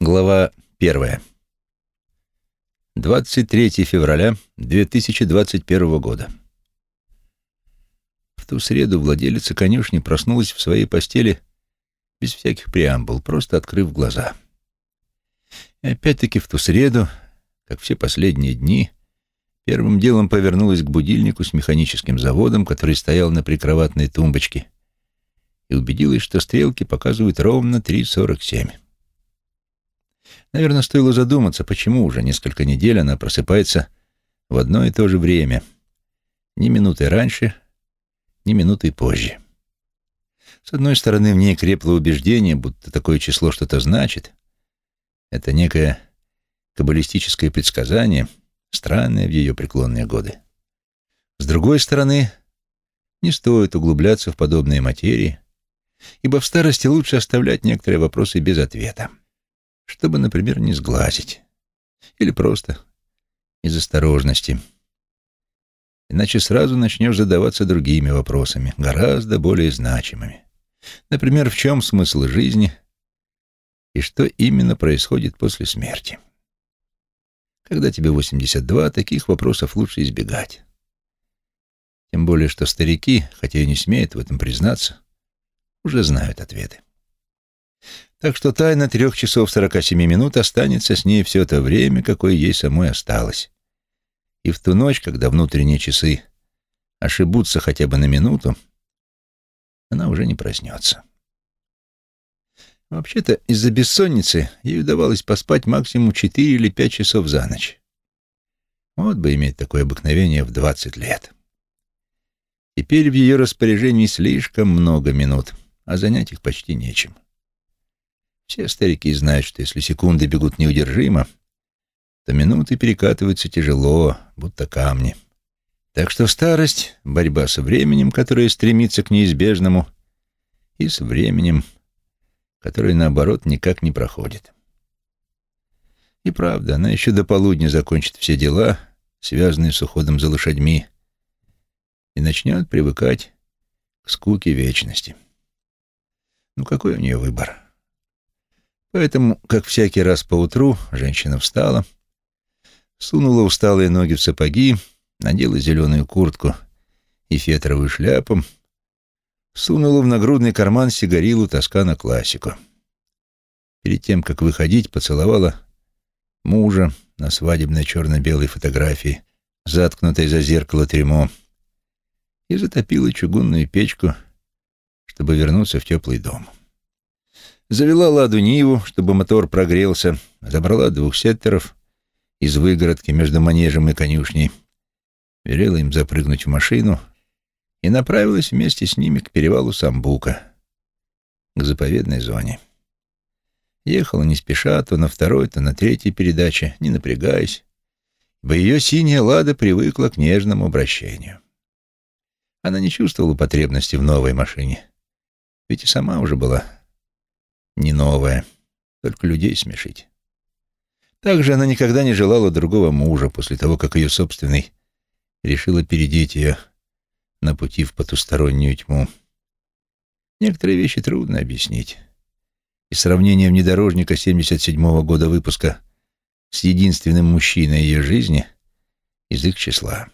Глава первая. 23 февраля 2021 года. В ту среду владелица конюшни проснулась в своей постели без всяких преамбул, просто открыв глаза. И опять-таки в ту среду, как все последние дни, первым делом повернулась к будильнику с механическим заводом, который стоял на прикроватной тумбочке, и убедилась, что стрелки показывают ровно 3.47. Наверное, стоило задуматься, почему уже несколько недель она просыпается в одно и то же время. Ни минуты раньше, ни минуты позже. С одной стороны, в ней крепло убеждение, будто такое число что-то значит. Это некое каббалистическое предсказание, странное в ее преклонные годы. С другой стороны, не стоит углубляться в подобные материи, ибо в старости лучше оставлять некоторые вопросы без ответа чтобы, например, не сглазить. Или просто из осторожности. Иначе сразу начнешь задаваться другими вопросами, гораздо более значимыми. Например, в чем смысл жизни и что именно происходит после смерти. Когда тебе 82, таких вопросов лучше избегать. Тем более, что старики, хотя и не смеют в этом признаться, уже знают ответы. Так что тайна трех часов сорока семи минут останется с ней все то время, какое ей самой осталось. И в ту ночь, когда внутренние часы ошибутся хотя бы на минуту, она уже не проснется. Вообще-то, из-за бессонницы ей удавалось поспать максимум четыре или пять часов за ночь. Вот бы иметь такое обыкновение в двадцать лет. Теперь в ее распоряжении слишком много минут, а занять их почти нечем. Все старики знают, что если секунды бегут неудержимо, то минуты перекатываются тяжело, будто камни. Так что старость — борьба со временем, которое стремится к неизбежному, и с временем, которое, наоборот, никак не проходит. И правда, она еще до полудня закончит все дела, связанные с уходом за лошадьми, и начнет привыкать к скуке вечности. Ну какой у нее выбор? Поэтому, как всякий раз поутру, женщина встала, сунула усталые ноги в сапоги, надела зеленую куртку и фетровую шляпу, сунула в нагрудный карман сигарилу Тоскана классику. Перед тем, как выходить, поцеловала мужа на свадебной черно-белой фотографии, заткнутой за зеркало трюмо, и затопила чугунную печку, чтобы вернуться в теплый дом. Завела ладу Ниву, чтобы мотор прогрелся, забрала двух сеттеров из выгородки между манежем и конюшней, велела им запрыгнуть в машину и направилась вместе с ними к перевалу Самбука, к заповедной зоне. Ехала не спеша, то на второй, то на третьей передаче, не напрягаясь, ибо ее синяя лада привыкла к нежному обращению. Она не чувствовала потребности в новой машине, ведь и сама уже была не новая, только людей смешить. Также она никогда не желала другого мужа после того, как ее собственный решил опередить ее на пути в потустороннюю тьму. Некоторые вещи трудно объяснить. И сравнение внедорожника 77-го года выпуска с единственным мужчиной ее жизни из их числа.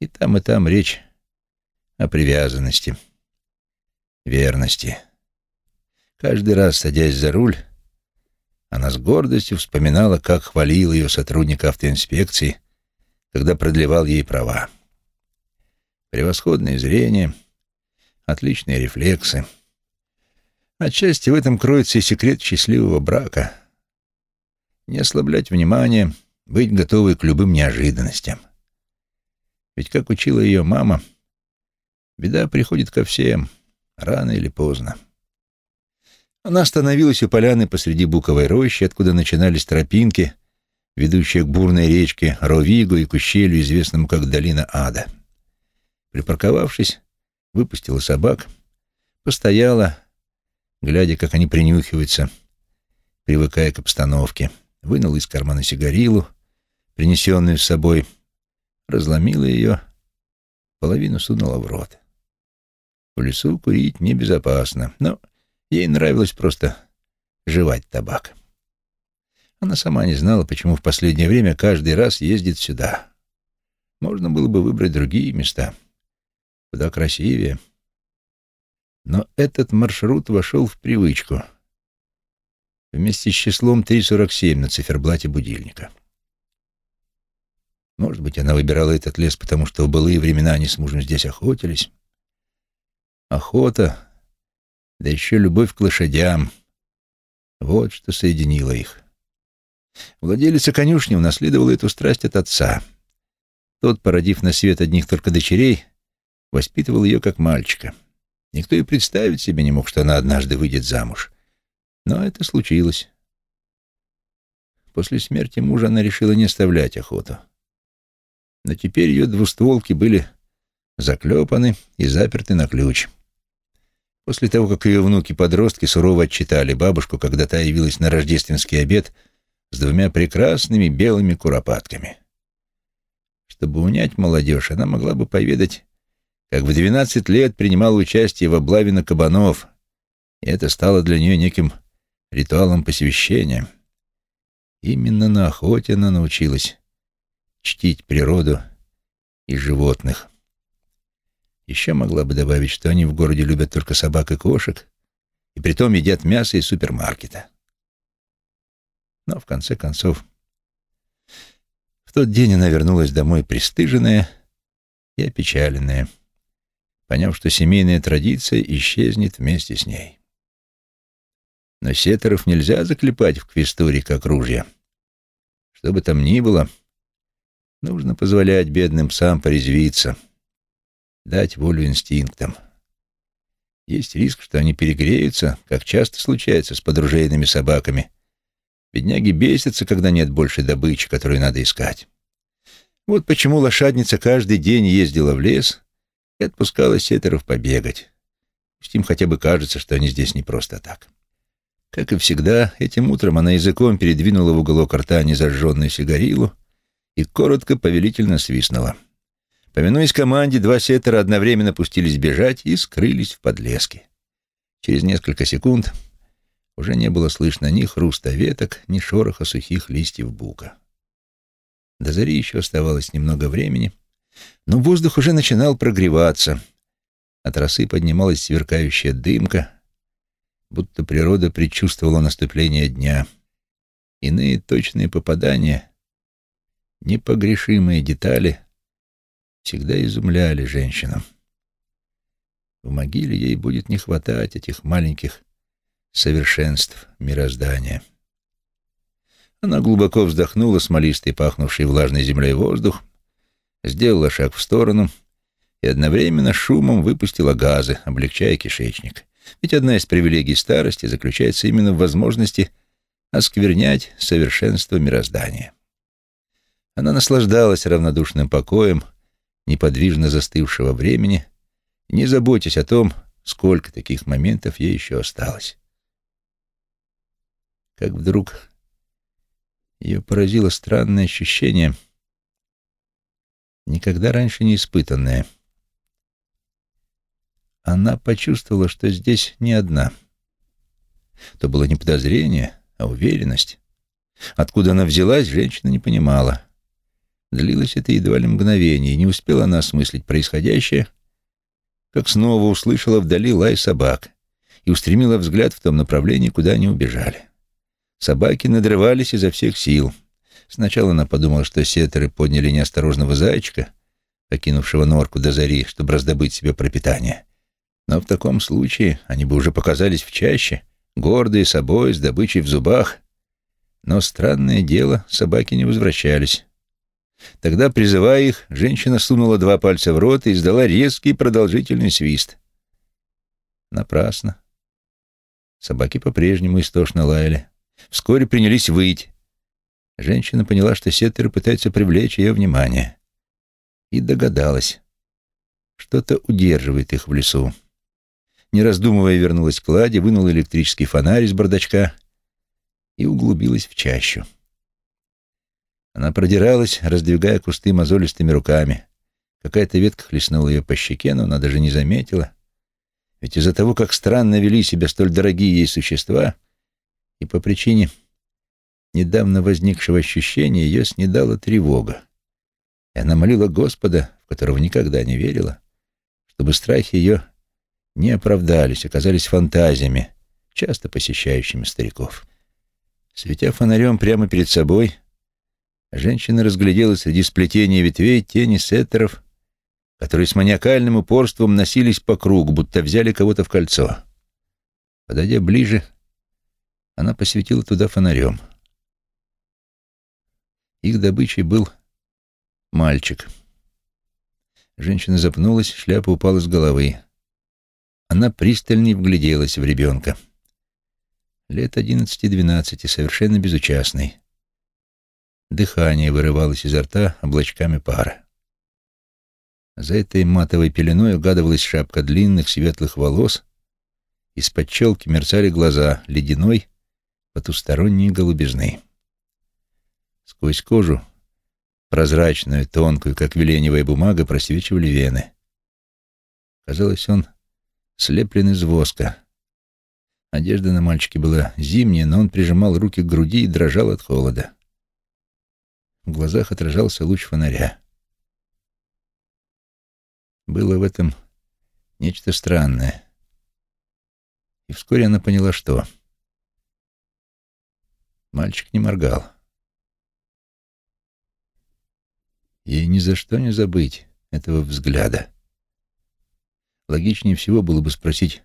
И там, и там речь о привязанности, верности. Каждый раз, садясь за руль, она с гордостью вспоминала, как хвалил ее сотрудник автоинспекции, когда продлевал ей права. Превосходное зрение, отличные рефлексы. Отчасти в этом кроется и секрет счастливого брака. Не ослаблять внимание, быть готовой к любым неожиданностям. Ведь, как учила ее мама, беда приходит ко всем, рано или поздно. Она остановилась у поляны посреди буковой рощи, откуда начинались тропинки, ведущие к бурной речке Ровиго и к ущелью, известному как Долина Ада. Припарковавшись, выпустила собак, постояла, глядя, как они принюхиваются, привыкая к обстановке, вынула из кармана сигарилу, принесенную с собой, разломила ее, половину сунула в рот. В лесу курить небезопасно, но Ей нравилось просто жевать табак. Она сама не знала, почему в последнее время каждый раз ездит сюда. Можно было бы выбрать другие места, куда красивее. Но этот маршрут вошел в привычку вместе с числом 347 на циферблате будильника. Может быть, она выбирала этот лес, потому что в былые времена они с мужем здесь охотились. Охота, да еще любовь к лошадям — вот что соединило их. Владелица конюшни унаследовала эту страсть от отца. Тот, породив на свет одних только дочерей, воспитывал ее как мальчика. Никто и представить себе не мог, что она однажды выйдет замуж. Но это случилось. После смерти мужа она решила не оставлять охоту. Но теперь ее двустволки были заклепаны и заперты на ключ. После того, как ее внуки-подростки сурово отчитали бабушку, когда та явилась на рождественский обед с двумя прекрасными белыми куропатками. Чтобы унять молодежь, она могла бы поведать, как в двенадцать лет принимала участие в облаве на кабанов, и это стало для нее неким ритуалом посвящения. Именно на охоте она научилась чтить природу и животных. Еще могла бы добавить, что они в городе любят только собак и кошек, и притом едят мясо из супермаркета. Но, в конце концов, в тот день она вернулась домой пристыженная и опечаленная, поняв, что семейная традиция исчезнет вместе с ней. Но сетеров нельзя заклепать в квестуре, как ружья. Что бы там ни было, нужно позволять бедным псам порезвиться — дать волю инстинктам. Есть риск, что они перегреются, как часто случается с подружейными собаками. Бедняги бесятся, когда нет больше добычи, которую надо искать. Вот почему лошадница каждый день ездила в лес и отпускала сетеров побегать. Пусть им хотя бы кажется, что они здесь не просто так. Как и всегда, этим утром она языком передвинула в уголок рта незажженную сигарилу и коротко повелительно свистнула. Повинуясь команде, два сеттера одновременно пустились бежать и скрылись в подлеске. Через несколько секунд уже не было слышно ни хруста веток, ни шороха сухих листьев бука. До зари еще оставалось немного времени, но воздух уже начинал прогреваться. От росы поднималась сверкающая дымка, будто природа предчувствовала наступление дня. Иные точные попадания, непогрешимые детали всегда изумляли женщину. В могиле ей будет не хватать этих маленьких совершенств мироздания. Она глубоко вздохнула смолистый, пахнувший влажной землей воздух, сделала шаг в сторону и одновременно шумом выпустила газы, облегчая кишечник. Ведь одна из привилегий старости заключается именно в возможности осквернять совершенство мироздания. Она наслаждалась равнодушным покоем, неподвижно застывшего времени, не заботясь о том, сколько таких моментов ей еще осталось. Как вдруг ее поразило странное ощущение, никогда раньше не испытанное. Она почувствовала, что здесь не одна. То было не подозрение, а уверенность. Откуда она взялась, женщина не понимала. Длилось это едва ли мгновение, и не успела она осмыслить происходящее, как снова услышала вдали лай собак и устремила взгляд в том направлении, куда они убежали. Собаки надрывались изо всех сил. Сначала она подумала, что сетеры подняли неосторожного зайчика, покинувшего норку до зари, чтобы раздобыть себе пропитание. Но в таком случае они бы уже показались в чаще, гордые собой, с добычей в зубах. Но странное дело, собаки не возвращались. Тогда, призывая их, женщина сунула два пальца в рот и издала резкий продолжительный свист. Напрасно. Собаки по-прежнему истошно лаяли. Вскоре принялись выть. Женщина поняла, что сеттеры пытаются привлечь ее внимание. И догадалась. Что-то удерживает их в лесу. Не раздумывая, вернулась к ладе, вынула электрический фонарь из бардачка и углубилась в чащу. Она продиралась, раздвигая кусты мозолистыми руками. Какая-то ветка хлестнула ее по щеке, но она даже не заметила. Ведь из-за того, как странно вели себя столь дорогие ей существа, и по причине недавно возникшего ощущения ее снедала тревога. И она молила Господа, в которого никогда не верила, чтобы страхи ее не оправдались, оказались фантазиями, часто посещающими стариков. Светя фонарем прямо перед собой, женщина разглядела среди сплетения ветвей тени сеттеров, которые с маниакальным упорством носились по кругу, будто взяли кого-то в кольцо. Подойдя ближе, она посветила туда фонарем. Их добычей был мальчик. Женщина запнулась, шляпа упала с головы. Она пристальнее вгляделась в ребенка. Лет одиннадцати-двенадцати, совершенно безучастный. Дыхание вырывалось изо рта облачками пара. За этой матовой пеленой угадывалась шапка длинных светлых волос, из-под челки мерцали глаза ледяной, потусторонней голубизны. Сквозь кожу, прозрачную, тонкую, как веленевая бумага, просвечивали вены. Казалось, он слеплен из воска. Одежда на мальчике была зимняя, но он прижимал руки к груди и дрожал от холода. В глазах отражался луч фонаря. Было в этом нечто странное. И вскоре она поняла, что... Мальчик не моргал. Ей ни за что не забыть этого взгляда. Логичнее всего было бы спросить,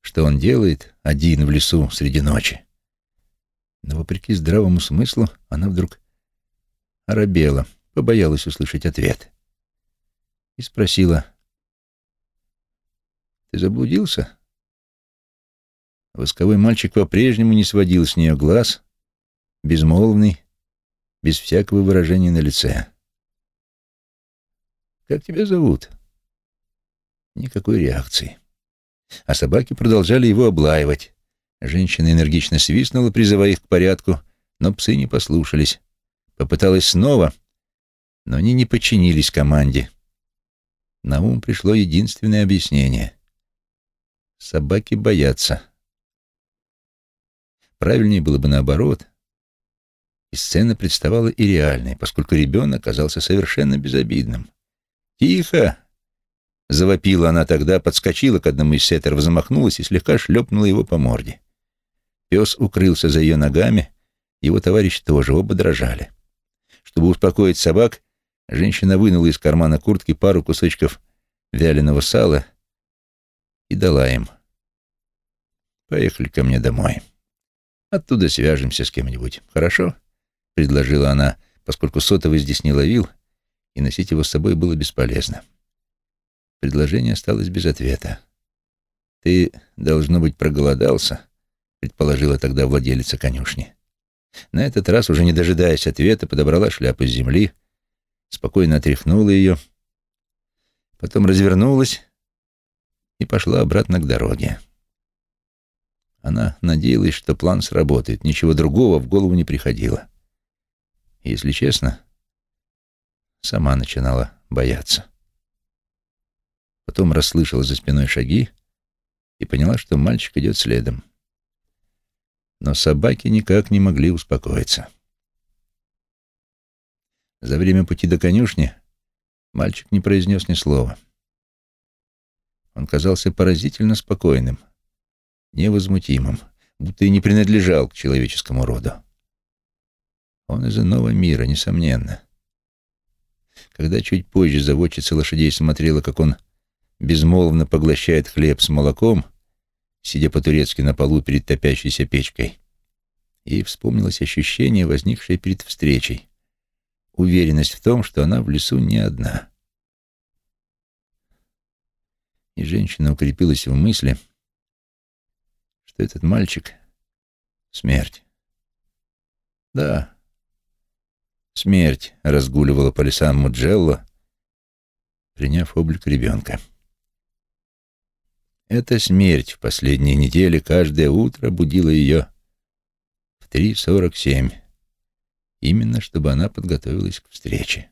что он делает один в лесу среди ночи. Но, вопреки здравому смыслу, она вдруг оробела, побоялась услышать ответ. И спросила, «Ты заблудился?» Восковой мальчик по-прежнему не сводил с нее глаз, безмолвный, без всякого выражения на лице. «Как тебя зовут?» Никакой реакции. А собаки продолжали его облаивать. Женщина энергично свистнула, призывая их к порядку, но псы не послушались. Попыталась снова, но они не подчинились команде. На ум пришло единственное объяснение. Собаки боятся. Правильнее было бы наоборот. И сцена представала и реальной, поскольку ребенок оказался совершенно безобидным. «Тихо!» — завопила она тогда, подскочила к одному из сеттеров, замахнулась и слегка шлепнула его по морде. Пес укрылся за ее ногами, его товарищ тоже, оба дрожали. Чтобы успокоить собак, женщина вынула из кармана куртки пару кусочков вяленого сала и дала им. «Поехали ко мне домой». Оттуда свяжемся с кем-нибудь. Хорошо?» — предложила она, поскольку сотовый здесь не ловил, и носить его с собой было бесполезно. Предложение осталось без ответа. «Ты, должно быть, проголодался», — предположила тогда владелица конюшни. На этот раз, уже не дожидаясь ответа, подобрала шляпу с земли, спокойно отряхнула ее, потом развернулась и пошла обратно к дороге. Она надеялась, что план сработает. Ничего другого в голову не приходило. если честно, сама начинала бояться. Потом расслышала за спиной шаги и поняла, что мальчик идет следом. Но собаки никак не могли успокоиться. За время пути до конюшни мальчик не произнес ни слова. Он казался поразительно спокойным — невозмутимым, будто и не принадлежал к человеческому роду. Он из иного мира, несомненно. Когда чуть позже заводчица лошадей смотрела, как он безмолвно поглощает хлеб с молоком, сидя по-турецки на полу перед топящейся печкой, ей вспомнилось ощущение, возникшее перед встречей, уверенность в том, что она в лесу не одна. И женщина укрепилась в мысли — что этот мальчик — смерть. Да, смерть разгуливала по лесам Муджелло, приняв облик ребенка. Эта смерть в последние недели каждое утро будила ее в 3.47, именно чтобы она подготовилась к встрече.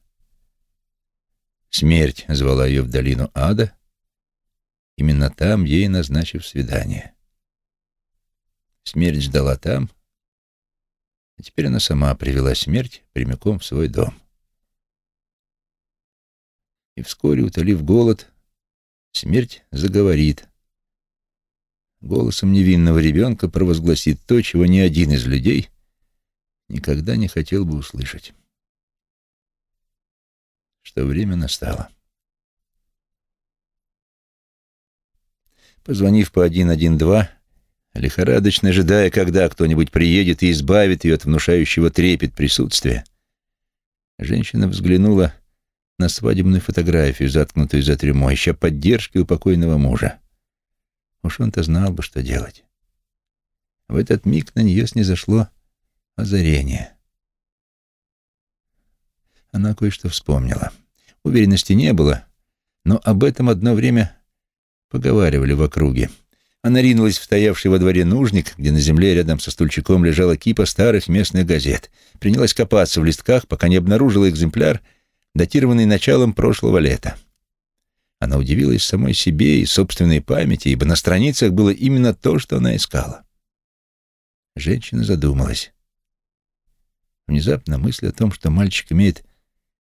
Смерть звала ее в долину ада, именно там ей назначив свидание. Смерть ждала там, А теперь она сама привела смерть прямиком в свой дом. И вскоре, утолив голод, смерть заговорит. Голосом невинного ребенка провозгласит то, чего ни один из людей никогда не хотел бы услышать. Что время настало. Позвонив по 112, лихорадочно ожидая, когда кто-нибудь приедет и избавит ее от внушающего трепет присутствия, женщина взглянула на свадебную фотографию, заткнутую за трюмо, ища поддержки у покойного мужа. Уж он-то знал бы, что делать. В этот миг на нее снизошло озарение. Она кое-что вспомнила. Уверенности не было, но об этом одно время поговаривали в округе. Она ринулась в стоявший во дворе нужник, где на земле рядом со стульчиком лежала кипа старых местных газет. Принялась копаться в листках, пока не обнаружила экземпляр, датированный началом прошлого лета. Она удивилась самой себе и собственной памяти, ибо на страницах было именно то, что она искала. Женщина задумалась. Внезапно мысль о том, что мальчик имеет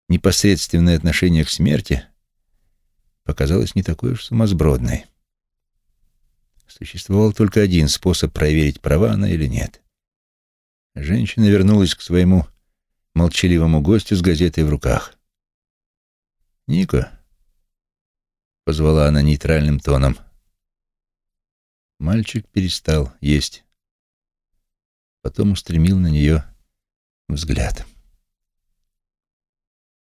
непосредственное отношение к смерти, показалась не такой уж сумасбродной. Существовал только один способ проверить, права она или нет. Женщина вернулась к своему молчаливому гостю с газетой в руках. «Нико», — позвала она нейтральным тоном. Мальчик перестал есть. Потом устремил на нее взгляд.